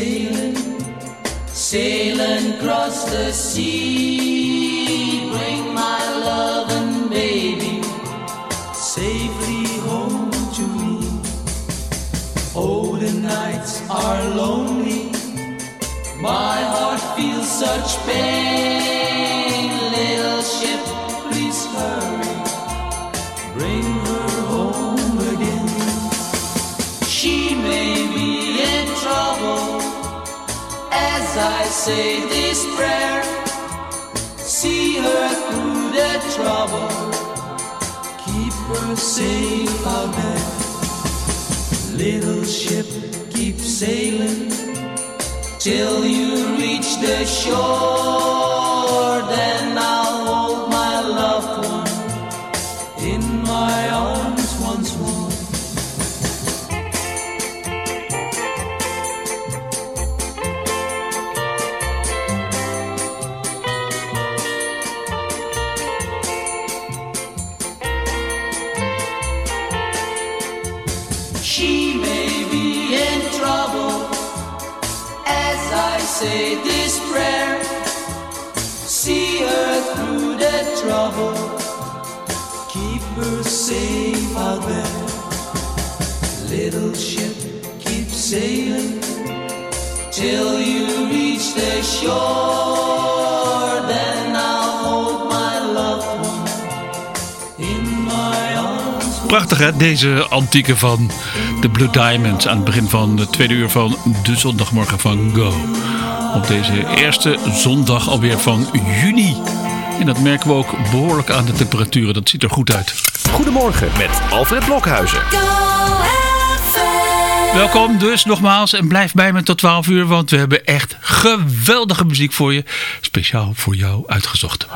sailing, sailing across the sea. say this prayer. See her through the trouble. Keep her safe out there. Little ship, keep sailing till you reach the shore. Then I'll trouble. Keep her safe out there. Little ship, keep sailing till you reach the shore. Then I'll hold my loved one in my arms. Prachtig hè, deze antieke van de Blue Diamonds aan het begin van de tweede uur van de zondagmorgen van Go. Op deze eerste zondag alweer van juni en dat merken we ook behoorlijk aan de temperaturen. Dat ziet er goed uit. Goedemorgen met Alfred Blokhuizen. Welkom dus nogmaals en blijf bij me tot 12 uur, want we hebben echt geweldige muziek voor je. Speciaal voor jou uitgezocht.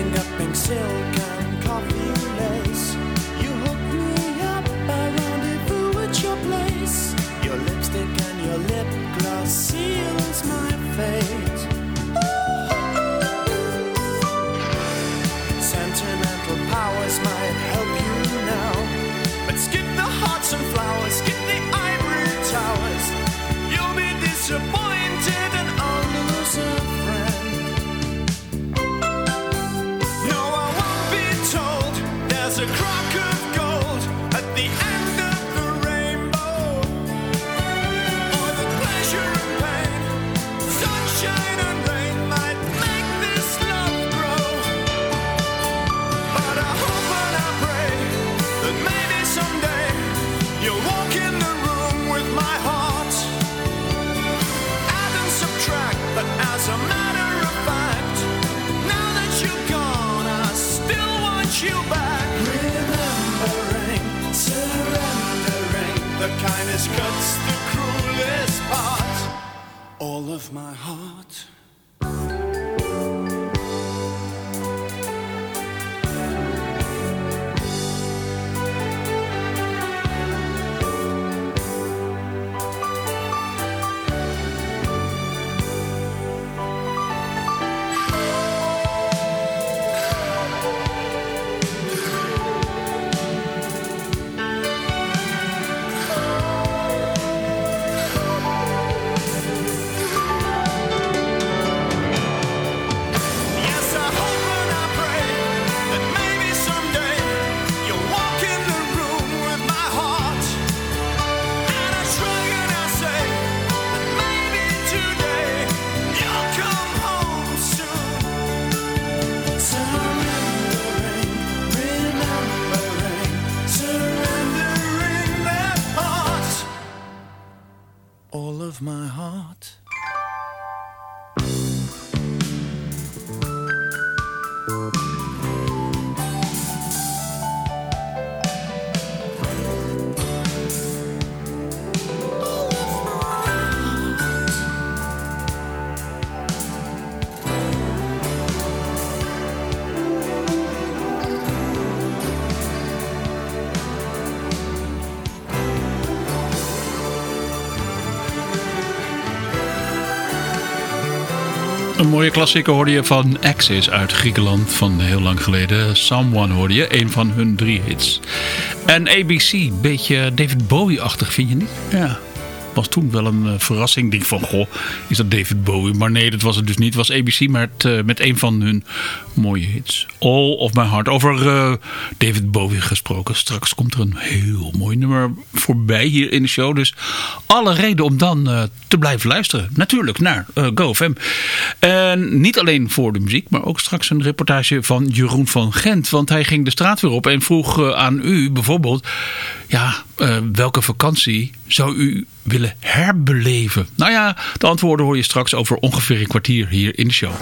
hang up in silk and coffee. of my heart. mooie klassieker hoorde je van Axis uit Griekenland van heel lang geleden. Someone hoorde je, een van hun drie hits. En ABC, beetje David Bowie-achtig vind je niet? Ja, was toen wel een eh, verrassing. Ik denk van, goh, is dat David Bowie? Maar nee, dat was het dus niet. Het was ABC, maar het, eh, met een van hun mooie hits. All of My Heart. Over eh, David Bowie gesproken. Straks komt er een heel mooi nummer voorbij hier in de show. Dus alle reden om dan te blijven luisteren. Natuurlijk naar uh, GoFM. En niet alleen voor de muziek, maar ook straks een reportage van Jeroen van Gent. Want hij ging de straat weer op en vroeg aan u bijvoorbeeld... Ja, eh, welke vakantie zou u willen herbeleven? Nou ja, de antwoorden hoor je straks over ongeveer een kwartier hier in de show.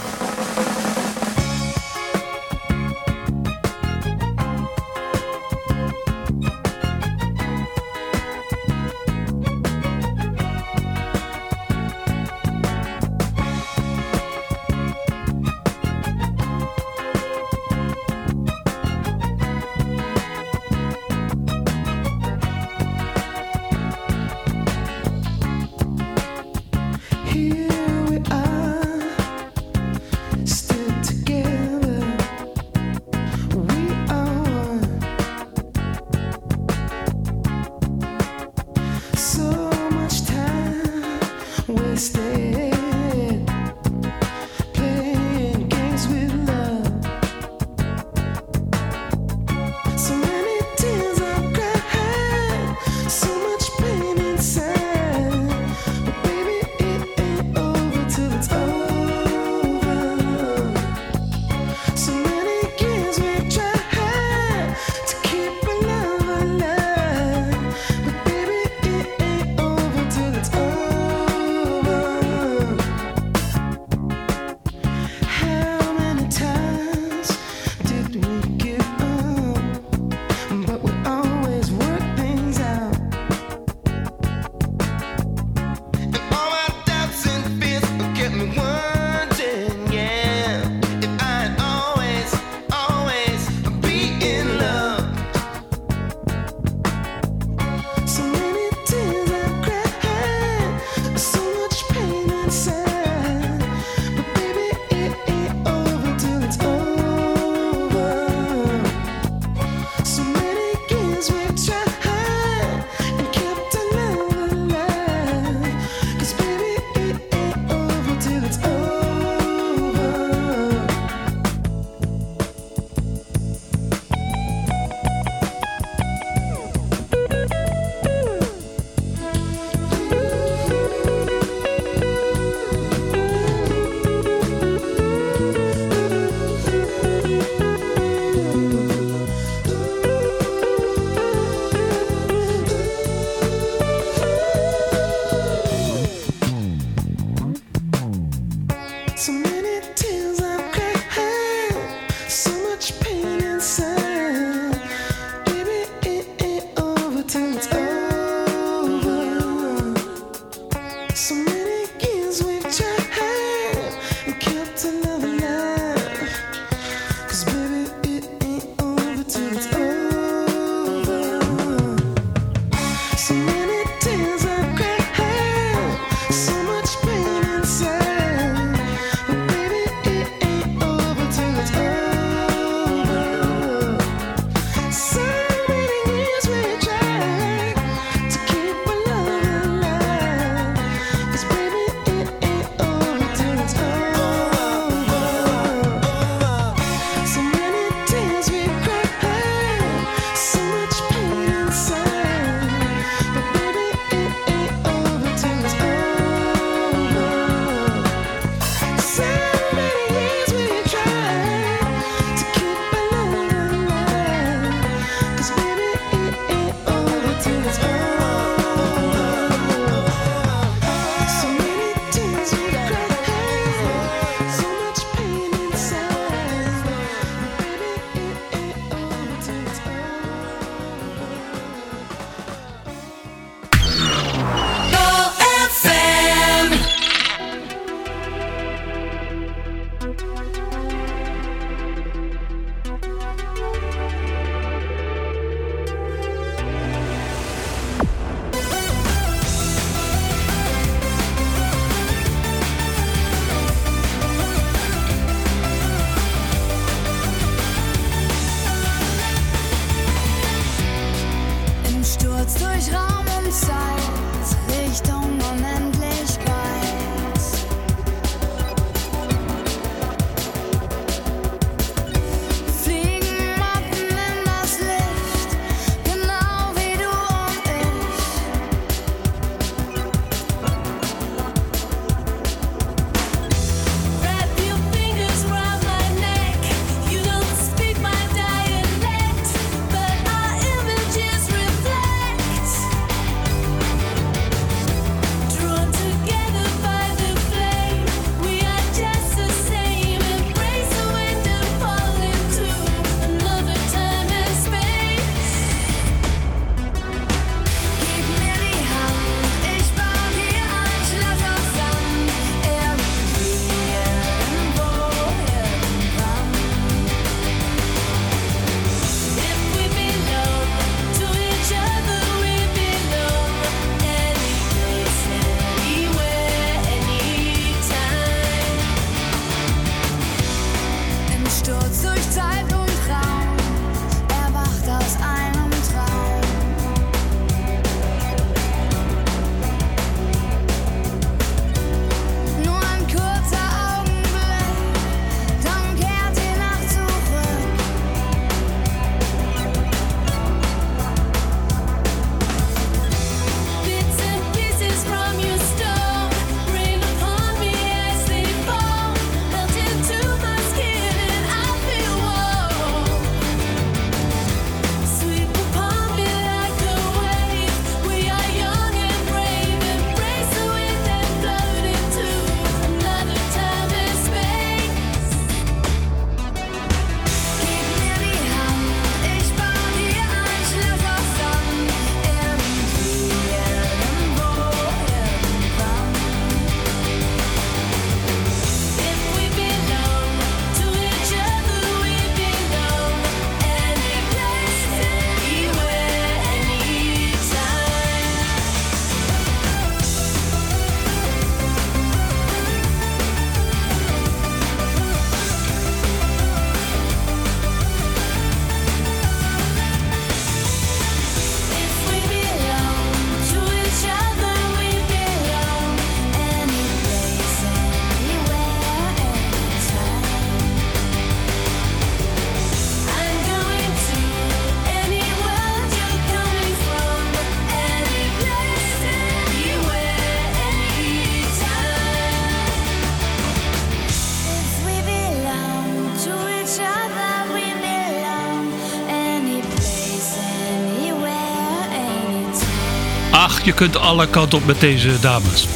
je kunt alle kanten op met deze dames.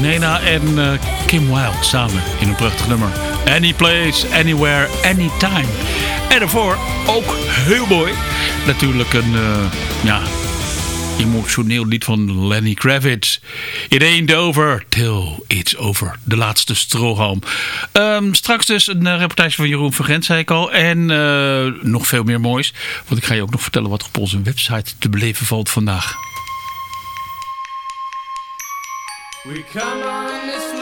Nena en eh, Kim Wilde samen in een prachtig nummer. Any place, anywhere, anytime. En daarvoor ook heel mooi. Natuurlijk een eh, ja, emotioneel lied van Lenny Kravitz. It ain't over till it's over. De laatste strohalm. Um, straks dus een eh, reportage van Jeroen Vergent, zei ik al. En nog veel meer moois. Want ik ga je ook nog vertellen wat op onze website te beleven valt vandaag. We come on this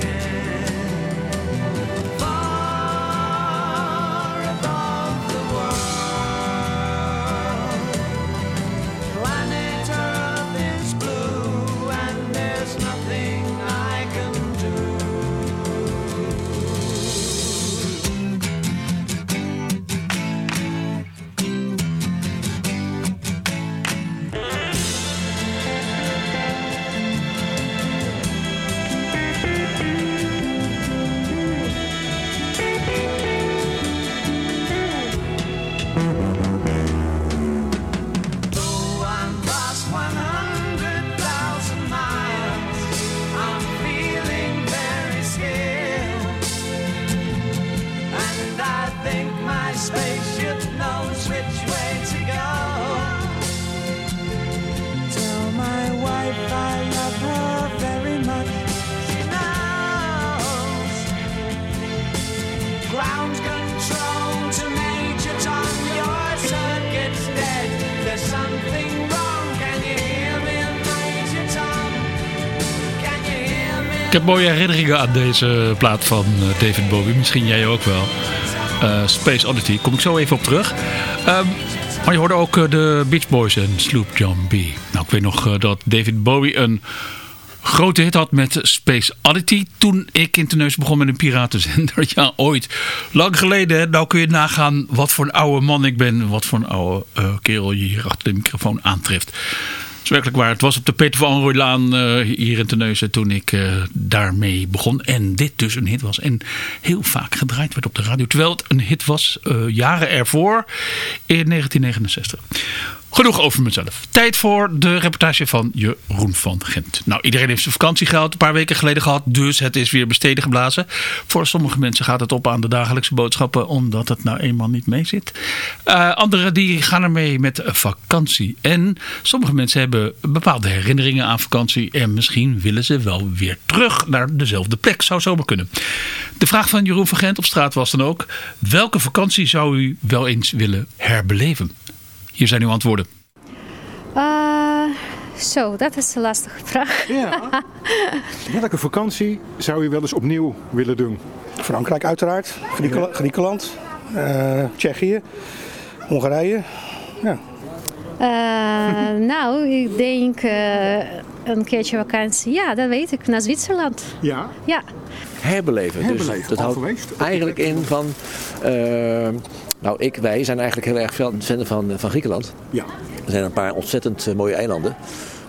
Heb mooie herinneringen aan deze plaat van eh, David Bowie. Misschien jij ook wel. Eh, Space Oddity. Kom ik zo even op terug. Ehm, maar je hoorde ook eh, de Beach Boys en Sloop John B. Nou, ik weet nog dat David Bowie een grote hit had met Space Oddity. Toen ik in Teneus begon met een piratenzender. Ja, ooit. Lang geleden. Nou kun je nagaan wat voor een oude man ik ben. Wat voor een oude kerel je hier achter de microfoon aantreft. Is werkelijk waar. Het was op de Peter van Rooilaan uh, hier in Terneuzen toen ik uh, daarmee begon. En dit dus een hit was. En heel vaak gedraaid werd op de radio. Terwijl het een hit was uh, jaren ervoor in 1969. Genoeg over mezelf. Tijd voor de reportage van Jeroen van Gent. Nou, iedereen heeft zijn vakantiegeld een paar weken geleden gehad. Dus het is weer besteden geblazen. Voor sommige mensen gaat het op aan de dagelijkse boodschappen. Omdat het nou eenmaal niet mee zit. Uh, anderen die gaan ermee met vakantie. En sommige mensen hebben bepaalde herinneringen aan vakantie. En misschien willen ze wel weer terug naar dezelfde plek. Zou zomaar kunnen. De vraag van Jeroen van Gent op straat was dan ook. Welke vakantie zou u wel eens willen herbeleven? Hier zijn uw antwoorden. Uh, zo, dat is een lastige vraag. Ja. Welke vakantie zou je wel eens opnieuw willen doen? Frankrijk uiteraard, Griekenland, uh, Tsjechië, Hongarije. Ja. Uh, nou, ik denk uh, een keertje vakantie. Ja, dat weet ik. Naar Zwitserland. Ja? Ja. Herbeleven. Herbeleven. Dus dat houdt geweest? eigenlijk in van... Nou, ik, wij zijn eigenlijk heel erg fan van, van Griekenland. Ja. Er zijn een paar ontzettend uh, mooie eilanden.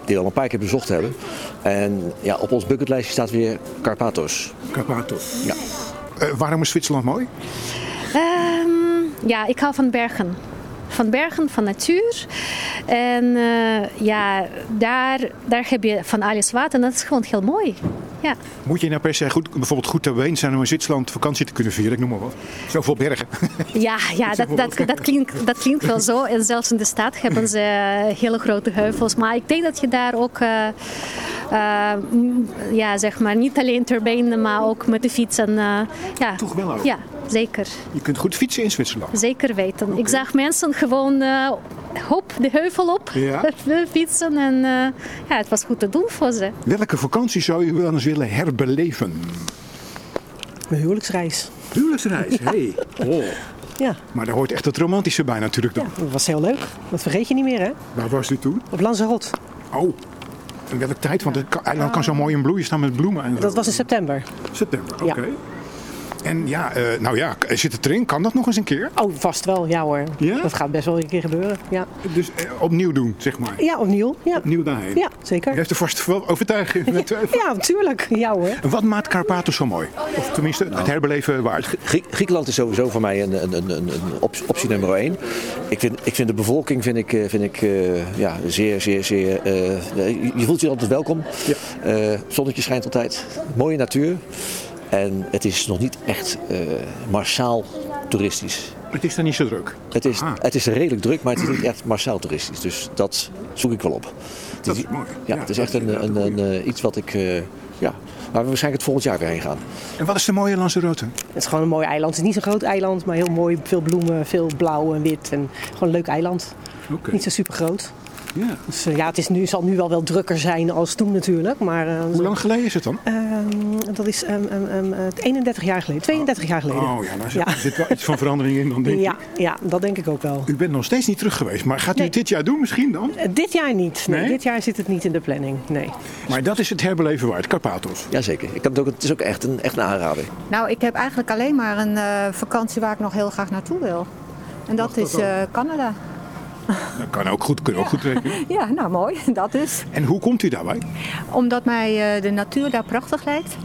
Die we al een paar keer bezocht hebben. En ja, op ons bucketlijstje staat weer Karpathos. Karpathos. Ja. Uh, waarom is Zwitserland mooi? Um, ja, ik hou van bergen van bergen, van natuur. En uh, ja, daar, daar heb je van alles wat en dat is gewoon heel mooi. Ja. Moet je nou per se goed, bijvoorbeeld goed ter been zijn om in Zwitserland vakantie te kunnen vieren? Ik noem maar wat. Zoveel bergen. Ja, ja dat, dat, dat, klinkt, dat klinkt wel zo. En zelfs in de stad hebben ze hele grote heuvels. Maar ik denk dat je daar ook, uh, uh, ja, zeg maar, niet alleen ter been, maar ook met de fiets. En, ja. Toch wel ook? Ja, zeker. Je kunt goed fietsen in Zwitserland? Zeker weten. Okay. Ik zag mensen gewoon hop, de heuvel op ja. fietsen. En ja, het was goed te doen voor ze. Welke vakantie zou je wel eens willen herbeleven? Mijn huwelijksreis. Huwelijksreis, hé. Hey. Oh. Ja. Maar daar hoort echt het romantische bij natuurlijk dan. Ja, dat was heel leuk. Dat vergeet je niet meer, hè? Waar was u toen? Op Lanzarote. Oh. In welke tijd? Want het eiland kan zo mooi in bloei staan met bloemen. En dat was in september. September, oké. Okay. Ja. En ja, uh, nou ja, zit het erin? Kan dat nog eens een keer? Oh, vast wel, ja hoor. Ja? Dat gaat best wel een keer gebeuren, ja. Dus uh, opnieuw doen, zeg maar? Ja, opnieuw. Ja. Opnieuw daarheen? Ja, zeker. Je heeft er vast wel overtuiging met Ja, natuurlijk. Ja hoor. En wat maakt Karpathos zo mooi? Of tenminste, nou, het herbeleven waard? Grie Griekenland is sowieso voor mij een, een, een, een optie, optie nummer één. Ik vind, ik vind de bevolking vind ik, vind ik, uh, ja, zeer, zeer, zeer... je voelt je altijd welkom. Ja. zonnetje schijnt altijd. Mooie natuur. En het is nog niet echt uh, massaal toeristisch. Het is dan niet zo druk. Het is, Ah. het is redelijk druk, maar het is niet echt Marcel toeristisch. Dus dat zoek ik wel op. Dat is mooi. Ja, Ja, het is echt is een, een, een, eh, iets wat ik... eh, ja, waar we waarschijnlijk het volgend jaar weer heen gaan. En wat is de mooie Lanzarote? Het is gewoon een mooi eiland. Het is niet zo'n groot eiland, maar heel mooi. Veel bloemen, veel blauw en wit. En gewoon een leuk eiland. Oké. Niet zo super groot. Ja. Dus eh, ja, het is nu, zal nu wel wel drukker zijn als toen natuurlijk. Maar eh, Hoe lang geleden is het dan? ehm, dat is ehm, ehm, ehm, eh, 31 jaar geleden. 32 jaar geleden. Oh ja, daar zit, Ja. er zit wel iets van verandering in dan denk ja, ik. ja, dat denk ik ook wel. U bent nog steeds niet terug geweest, maar gaat u Nee. het dit jaar doen misschien dan? Dit jaar niet. Nee, Nee? Dit jaar zit het niet in de planning. Nee. Maar dat is het herbeleven waard, Karpathos. Jazeker. Ik heb het, ook, het is ook echt een, echt een aanrader. Nou, ik heb eigenlijk alleen maar een eh, vakantie waar ik nog heel graag naartoe wil. En dat is eh, Canada. Dat kan ook goed, kun je ook goed rekenen. Ja, nou mooi, dat is. En hoe komt u daarbij? Omdat mij eh, de natuur daar prachtig lijkt.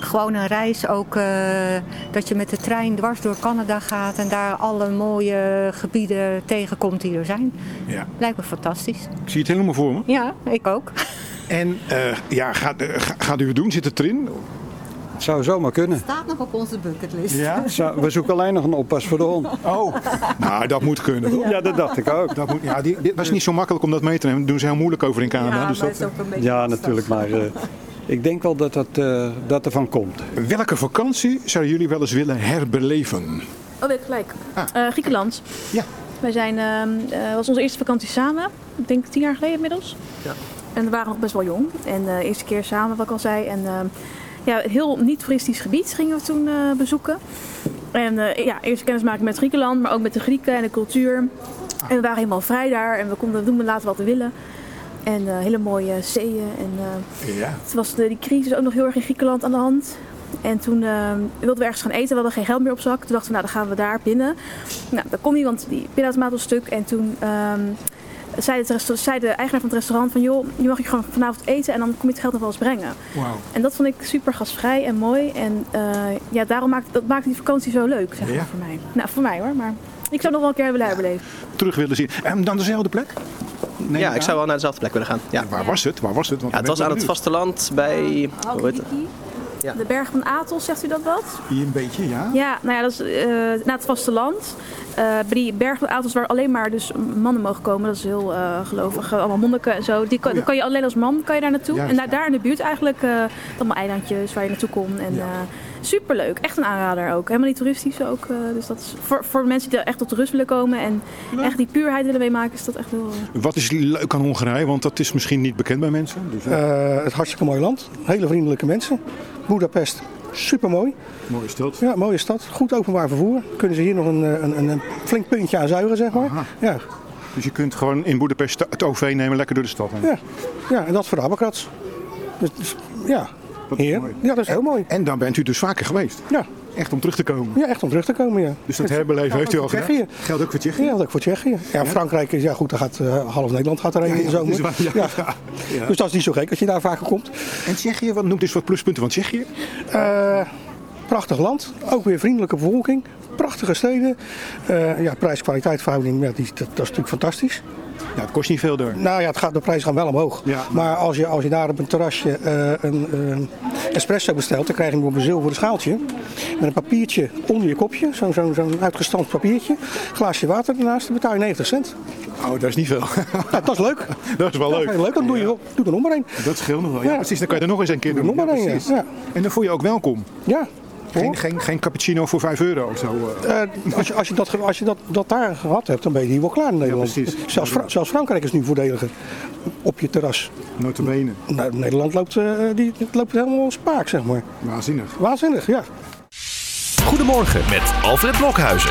Gewoon een reis ook, eh, dat je met de trein dwars door Canada gaat en daar alle mooie gebieden tegenkomt die er zijn. Ja. Lijkt me fantastisch. Ik zie het helemaal voor me. Ja, ik ook. En eh, ja, gaat, ga- gaat u het doen? Zit het erin? Zou zomaar kunnen. Staat nog op onze bucketlist. Ja? Zou- We zoeken alleen nog een oppas voor de hond. Oh, nou dat moet kunnen. toch? Ja, dat dacht ik ook. Dat moet, ja, die, dit was niet zo makkelijk om dat mee te nemen. Dat doen ze heel moeilijk over in Canada. dus dat, ook een beetje Ja, natuurlijk. Maar eh, ik denk wel dat dat, eh, dat er van komt. welke vakantie zouden jullie wel eens willen herbeleven? Oh, weet ik gelijk. Ah. Eh, Griekenland. Ja. Wij zijn, ehm eh, was onze eerste vakantie samen. Ik denk tien jaar geleden inmiddels. Ja. En we waren nog best wel jong. En de eerste keer samen, wat ik al zei. En ehm, ja, heel niet-toeristisch gebied gingen we toen eh, bezoeken. En eh, ja, eerst kennismaken met Griekenland, maar ook met de Grieken en de cultuur. En we waren helemaal vrij daar en we konden doen en laten wat we willen. En eh, hele mooie zeeën. En eh, Ja. toen was de, die crisis ook nog heel erg in Griekenland aan de hand. En toen eh, wilden we ergens gaan eten. We hadden geen geld meer op zak. Toen dachten we, nou dan gaan we daar binnen. Nou, dat kon niet, want die pinautomaat was stuk. En toen ehm, zei, het resta- zei de eigenaar van het restaurant van... joh, je mag je gewoon vanavond eten en dan kom je het geld nog wel eens brengen. Wauw. En dat vond ik super gastvrij en mooi. En eh, ja, daarom maakte, dat maakte die vakantie zo leuk, zeg maar, Ja. voor mij. Nou, voor mij hoor, maar ik zou nog wel een keer willen herbeleven. Terug willen zien. En dan dezelfde plek? Ja, ik zou wel naar dezelfde plek willen gaan. Ja. Waar was het? Waar was het? Want Ja, het was aan het vasteland bij... Hoe heet het? Ja. De berg van Athos, zegt u dat wat? Hier een beetje, ja. Ja, nou ja, dat is eh na het vasteland. Eh bij die berg van Athos waar alleen maar dus mannen mogen komen. Dat is heel eh gelovig. Allemaal monniken en zo. Die kan, Oh ja. kan je alleen als man kan je daar naartoe. Juist, en daar, ja. daar in de buurt eigenlijk eh, allemaal eilandjes waar je naartoe kon. En Ja. eh, superleuk. Echt een aanrader ook. Helemaal niet toeristisch ook. eh, dus dat is voor, voor mensen die er echt tot rust willen komen. En echt die puurheid willen meemaken. Is dat echt heel... eh, Wat is leuk aan Hongarije? Want dat is misschien niet bekend bij mensen. Dus, Eh, het hartstikke mooi land. Hele vriendelijke mensen. Budapest, super mooi. Mooie stad. Ja, mooie stad. Goed openbaar vervoer. Kunnen ze hier nog een, een, een, een flink puntje aan zuigen, zeg maar. Aha. Ja. Dus je kunt gewoon in Boedapest het OV nemen, lekker door de stad heen. Ja. ja, en dat voor de Abakrats. Dus, dus, ja, Dat is Heer. mooi. Ja, dat is heel mooi. En dan bent u dus vaker geweest. Ja. Echt om terug te komen. Ja, echt om terug te komen, ja. Dus dat herbeleven heeft u al Geldt gedaan? Tsjechië. Geldt ook voor Tsjechië? Ja, dat ook voor Tsjechië. Ja, Frankrijk is, ja goed, daar gaat eh, half Nederland gaat erheen in de zomer. dat is waar, ja. Dus dat is niet zo gek als je daar vaker komt. En Tsjechië, wat noemt eens wat pluspunten van Tsjechië? Eh, prachtig land, ook weer vriendelijke bevolking, prachtige steden. Eh, ja, prijs-kwaliteit verhouding, ja, die, dat, dat is natuurlijk fantastisch. Ja, het kost niet veel daar. Nou ja, het gaat, de prijzen gaan wel omhoog. Ja. Maar als je, als je daar op een terrasje eh, een eh, espresso bestelt, dan krijg je hem op een zilveren schaaltje. Met een papiertje onder je kopje, zo'n zo'n zo'n uitgestampt papiertje. Glaasje water ernaast, dan betaal je 90 cent. Oh, dat is niet veel. Ja, dat is leuk. Dat is wel Dat leuk. is leuk, dan doe je wel- doe er nog maar één. Dat scheelt nog wel. Ja, precies. Dan kan je er nog eens een keer Doe doen. nog maar één. Ja. En dan voel je ook welkom. Ja. Geen, geen, geen cappuccino voor 5 euro of zo. eh. Eh, als je, als je, dat, als je dat, dat daar gehad hebt, dan ben je hier wel klaar in Nederland. precies. zelfs, Fra- zelfs Frankrijk is nu voordeliger op je terras. Notabene. Nou, Nederland loopt, eh, die, loopt helemaal spaak, zeg maar. Waanzinnig. Waanzinnig, ja. Goedemorgen met Alfred Blokhuizen.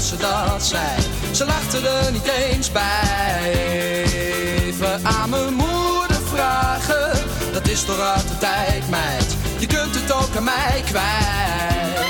dat ze dat zei. Ze lachten er niet eens bij. Even aan mijn moeder vragen. Dat is toch uit tijd, meid. Je kunt het ook aan mij kwijt.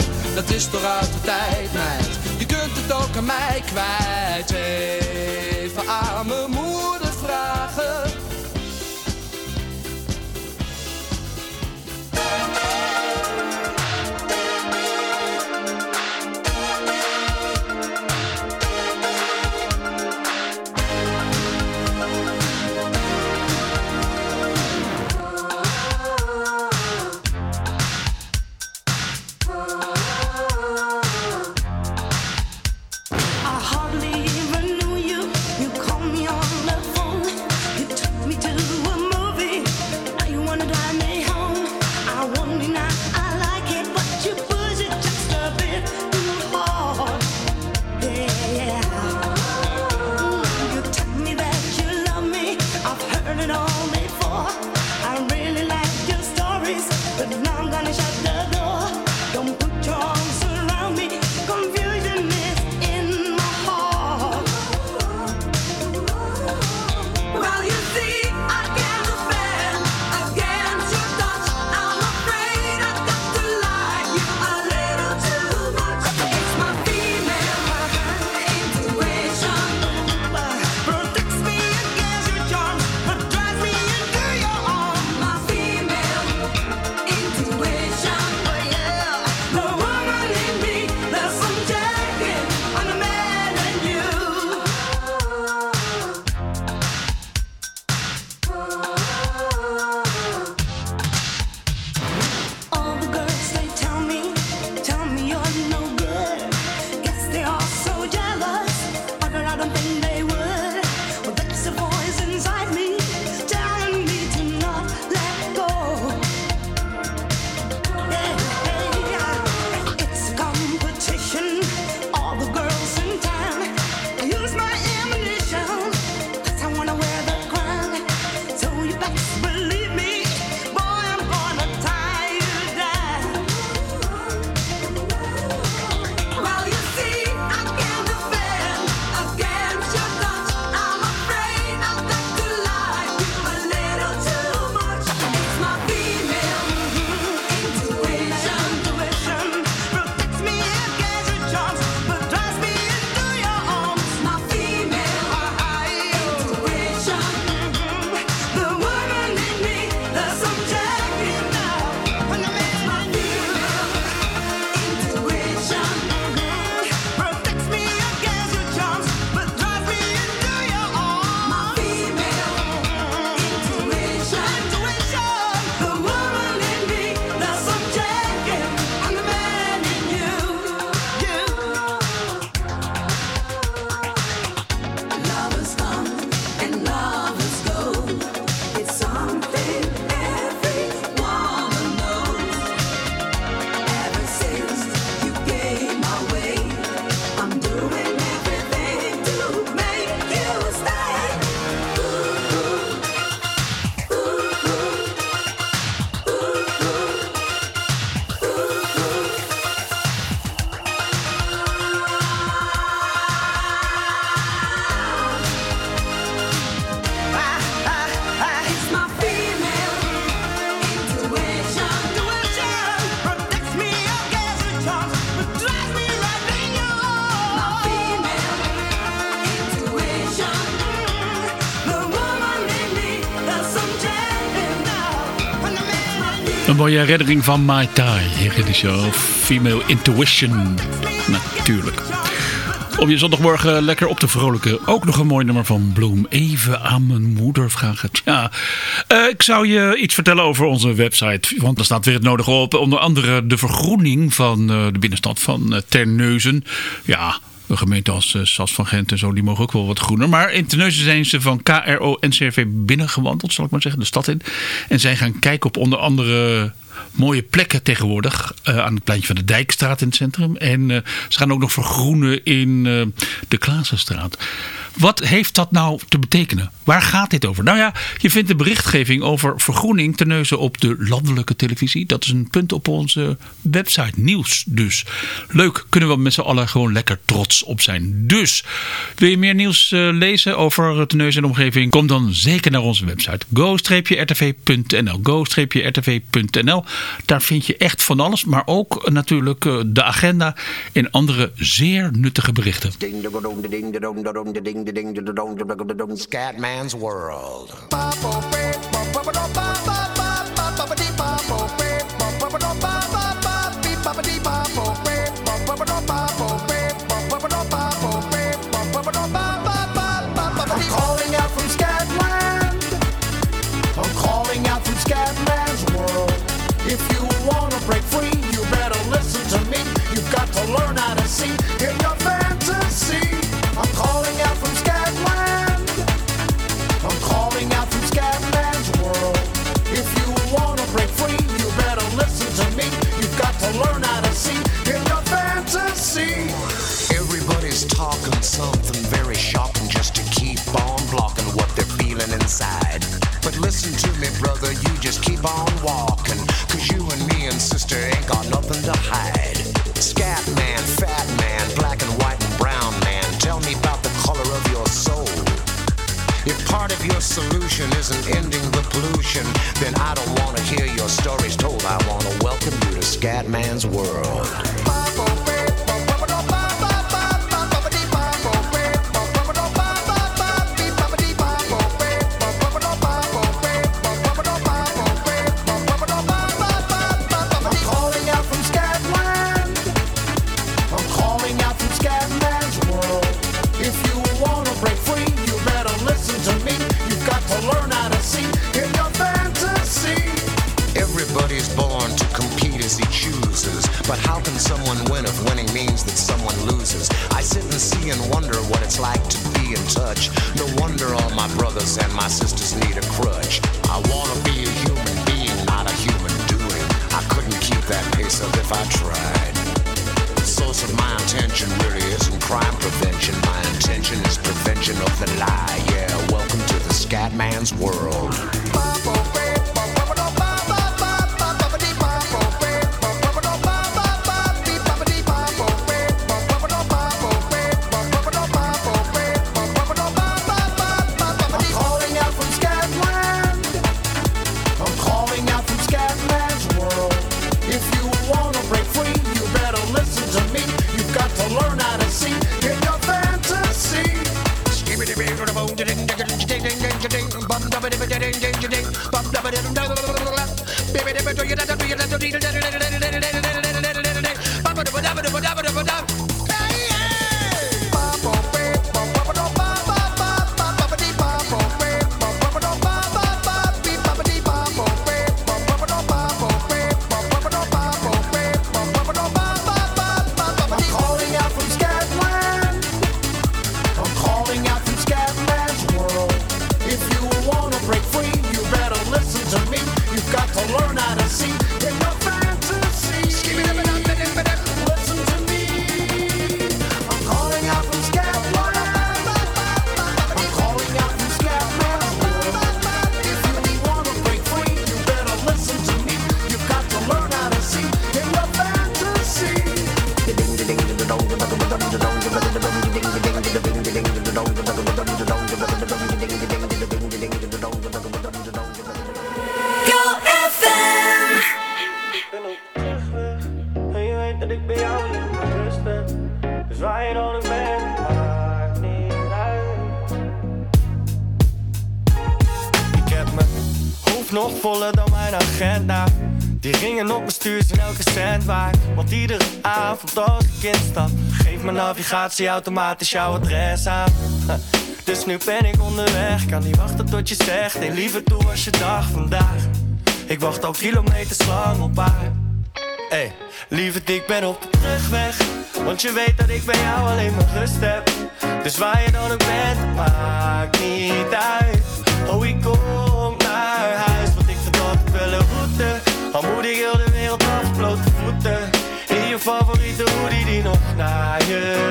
dat is toch uit de tijd, meid. Je kunt het ook aan mij kwijt. Even aan mijn moeder vragen. Mooie reddering van Mai Tai. Hier in de Female Intuition. Natuurlijk. Om je zondagmorgen lekker op te vrolijken. Ook nog een mooi nummer van Bloem. Even aan mijn moeder vragen. Tja, eh, ik zou je iets vertellen over onze website. Want er staat weer het nodige op. Onder andere de vergroening van eh, de binnenstad van eh, Terneuzen. Ja, een gemeente als eh, Sas van Gent en zo, die mogen ook wel wat groener. Maar in Terneuzen zijn ze van KRO en CRV binnengewandeld, zal ik maar zeggen, de stad in. En zijn gaan kijken op onder andere mooie plekken tegenwoordig. eh, aan het pleintje van de Dijkstraat in het centrum. En eh, ze gaan ook nog vergroenen in de Klaasenstraat. Wat heeft dat nou te betekenen? Waar gaat dit over? Nou ja, je vindt de berichtgeving over vergroening Terneuzen op de landelijke televisie. Dat is een punt op onze website. Nieuws dus. Leuk, kunnen we met z'n allen gewoon lekker trots op zijn. Dus, wil je meer nieuws eh, lezen over Terneuzen en omgeving? Kom dan zeker naar onze website. go-rtv.nl go-rtv.nl Daar vind je echt van alles. Maar ook natuurlijk eh, de agenda en andere zeer nuttige berichten. Scatman's Calling out from from Scatman's world. If you wanna break free, you better listen to me. You've got to learn how to see something very shocking just to keep on blocking what they're feeling inside. But listen to me, brother, you just keep on walking. Cause you and me and sister ain't got nothing to hide. Scat man, fat man, black and white and brown man, tell me about the color of your soul. If part of your solution isn't ending the pollution, then I don't want to hear your stories told. I want to welcome you to Scatman's world. Mijn navigatie automatisch jouw adres aan. Dus nu ben ik onderweg, kan niet wachten tot je zegt. Nee, liever toe als je dag vandaag. Ik wacht al kilometers lang op haar. Hey, lieverd, ik ben op de terugweg. Want je weet dat ik bij jou alleen maar rust heb. Dus waar je dan ook bent, maakt niet uit. Oh, ik kom naar huis, want ik ik wel een route. Al moet ik heel de wereld af, blote voeten. In je favoriete hoodie die nog naar je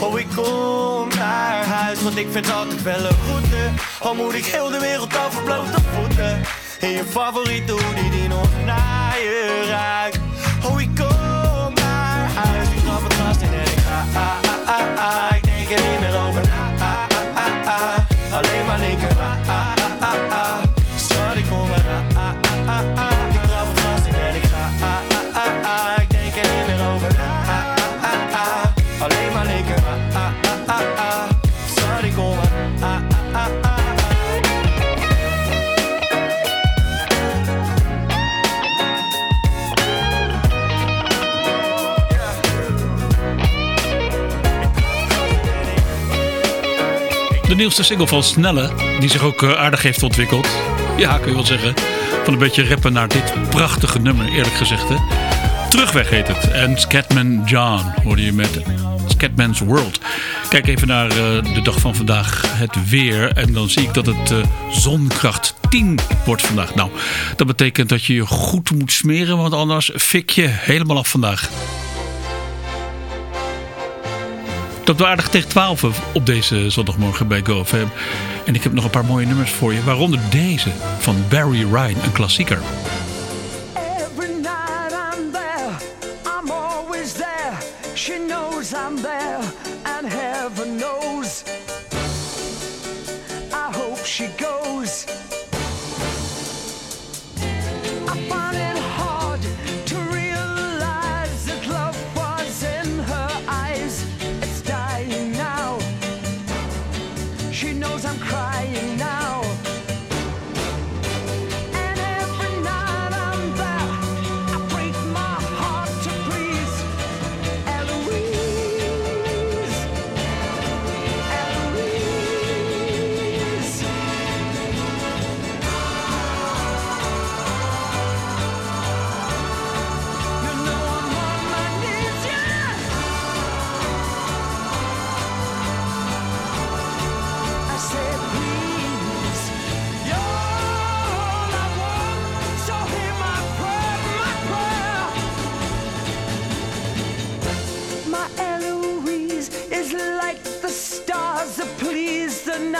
Oh, ik kom naar huis, want ik vind altijd wel een route. Al moet ik heel de wereld over blote voeten. In je favoriete hoodie die nog naar je ruikt. Oh, ik kom naar huis, ik trap het gas in en ik ga. Ah, ah, ah. Ik denk er niet meer over. De nieuwste single van Snelle, die zich ook eh, aardig heeft ontwikkeld. Ja, kun je wel zeggen. Van een beetje rappen naar dit prachtige nummer, eerlijk gezegd. Hè? Terugweg heet het. En Scatman John hoorde je met Scatman's World. Kijk even naar eh, de dag van vandaag, het weer. En dan zie ik dat het eh, zonkracht 10 wordt vandaag. Nou, dat betekent dat je je goed moet smeren, want anders fik je helemaal af vandaag. Dat we aardig tegen 12 op deze zondagmorgen bij GoFM. En ik heb nog een paar mooie nummers voor je. Waaronder deze van Barry Ryan, een klassieker.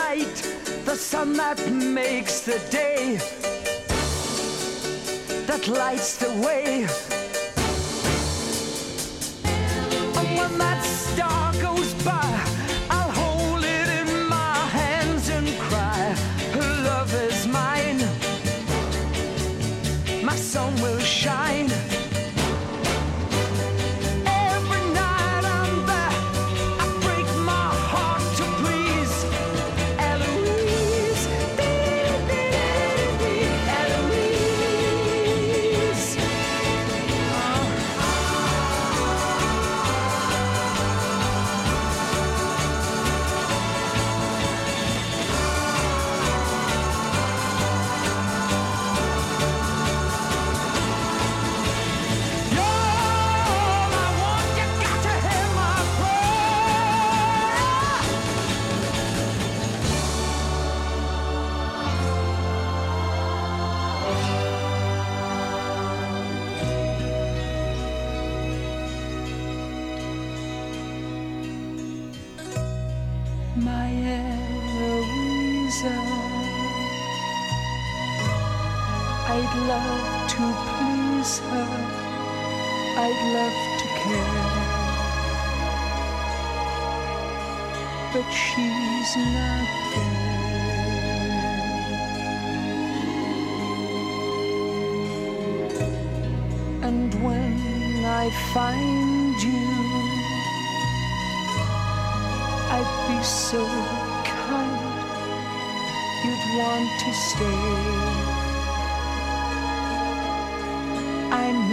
Night, the sun that makes the day, that lights the way.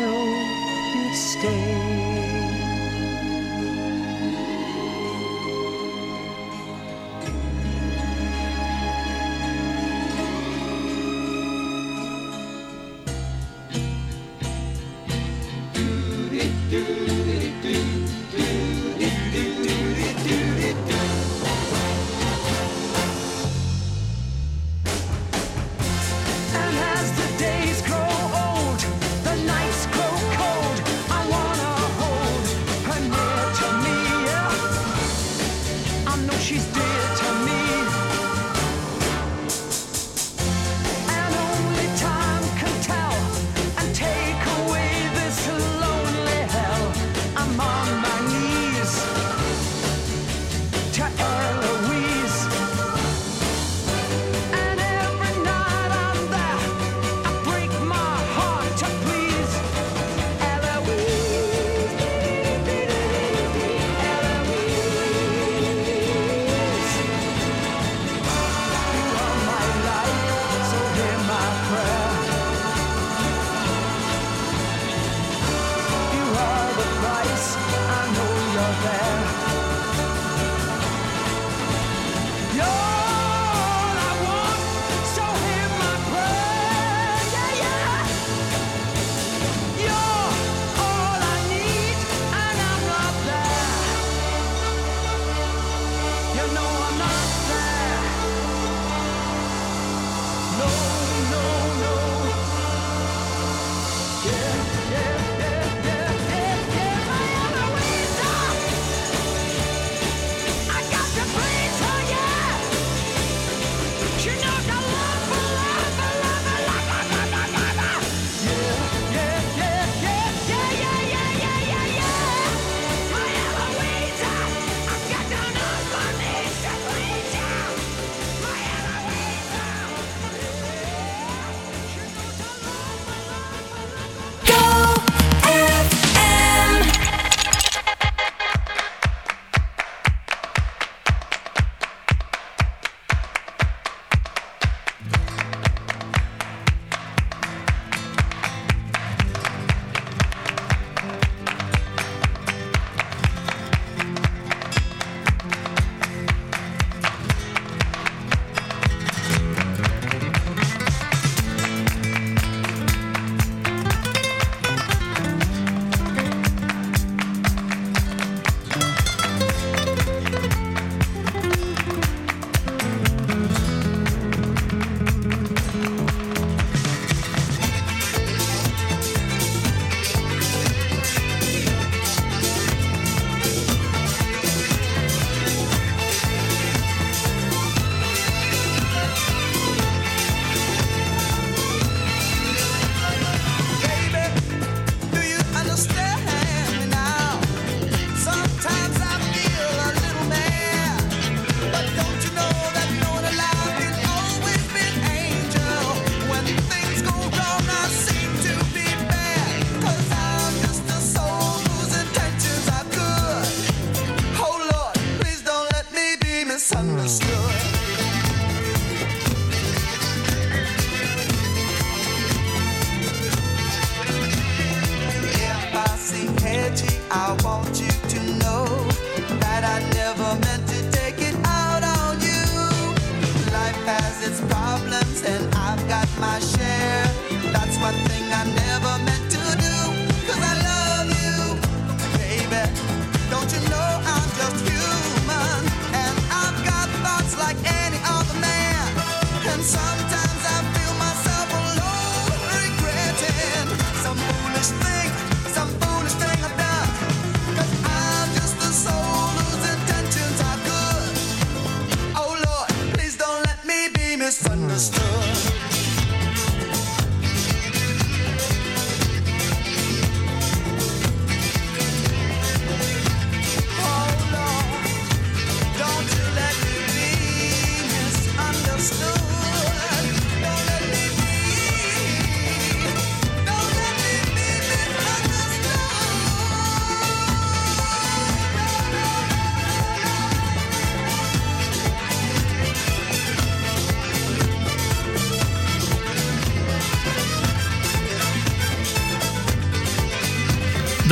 Know you'd stay.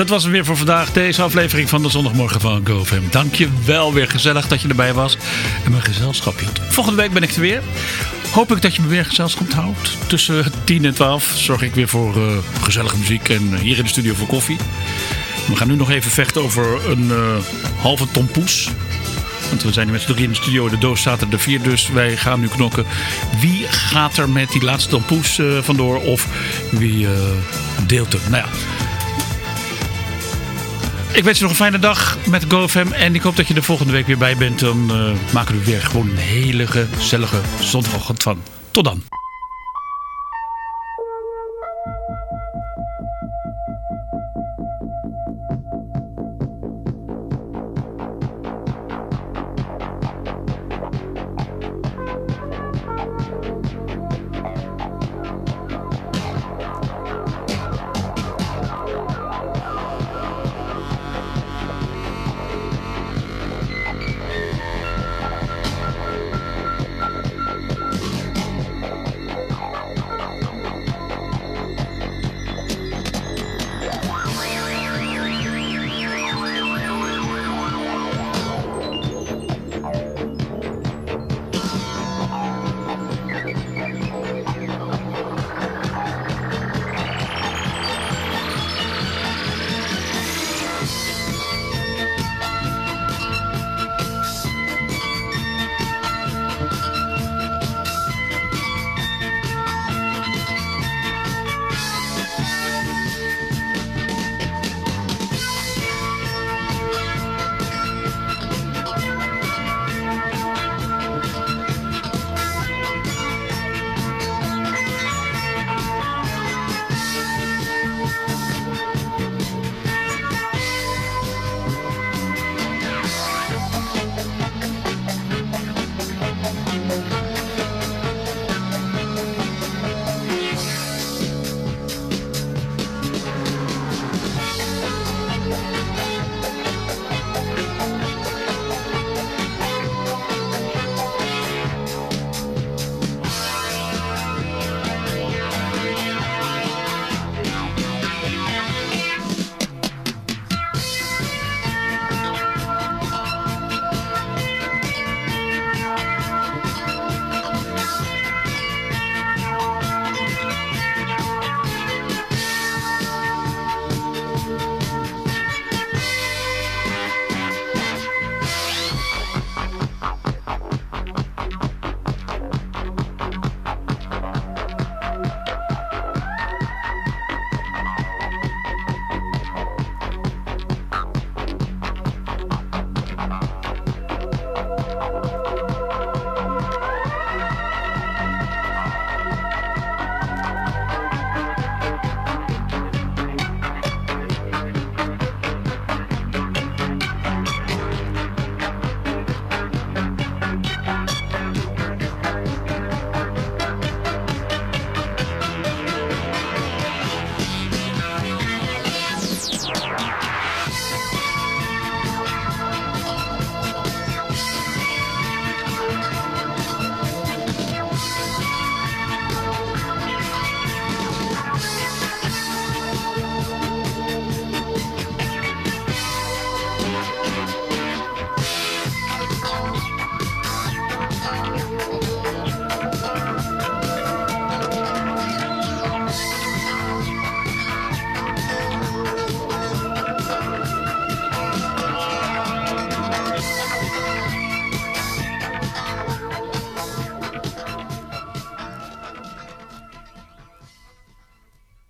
Dat was het weer voor vandaag. Deze aflevering van de zondagmorgen van GoFam. Dank je wel weer gezellig dat je erbij was en mijn gezelschap. Volgende week ben ik er weer. Hoop ik dat je me weer gezelschap houdt. Tussen 10 en 12 zorg ik weer voor eh, gezellige muziek en eh, hier in de studio voor koffie. We gaan nu nog even vechten over een eh, halve ton poes. Want we zijn nu met z'n drieën in de studio. De doos staat er de vier, dus wij gaan nu knokken. Wie gaat er met die laatste ton poes eh, vandoor? Of wie deelt hem? Nou ja. Ik wens je nog een fijne dag met GoFam. En ik hoop dat je er volgende week weer bij bent. Dan eh, maken we er weer gewoon een hele gezellige zondagochtend van. Tot dan.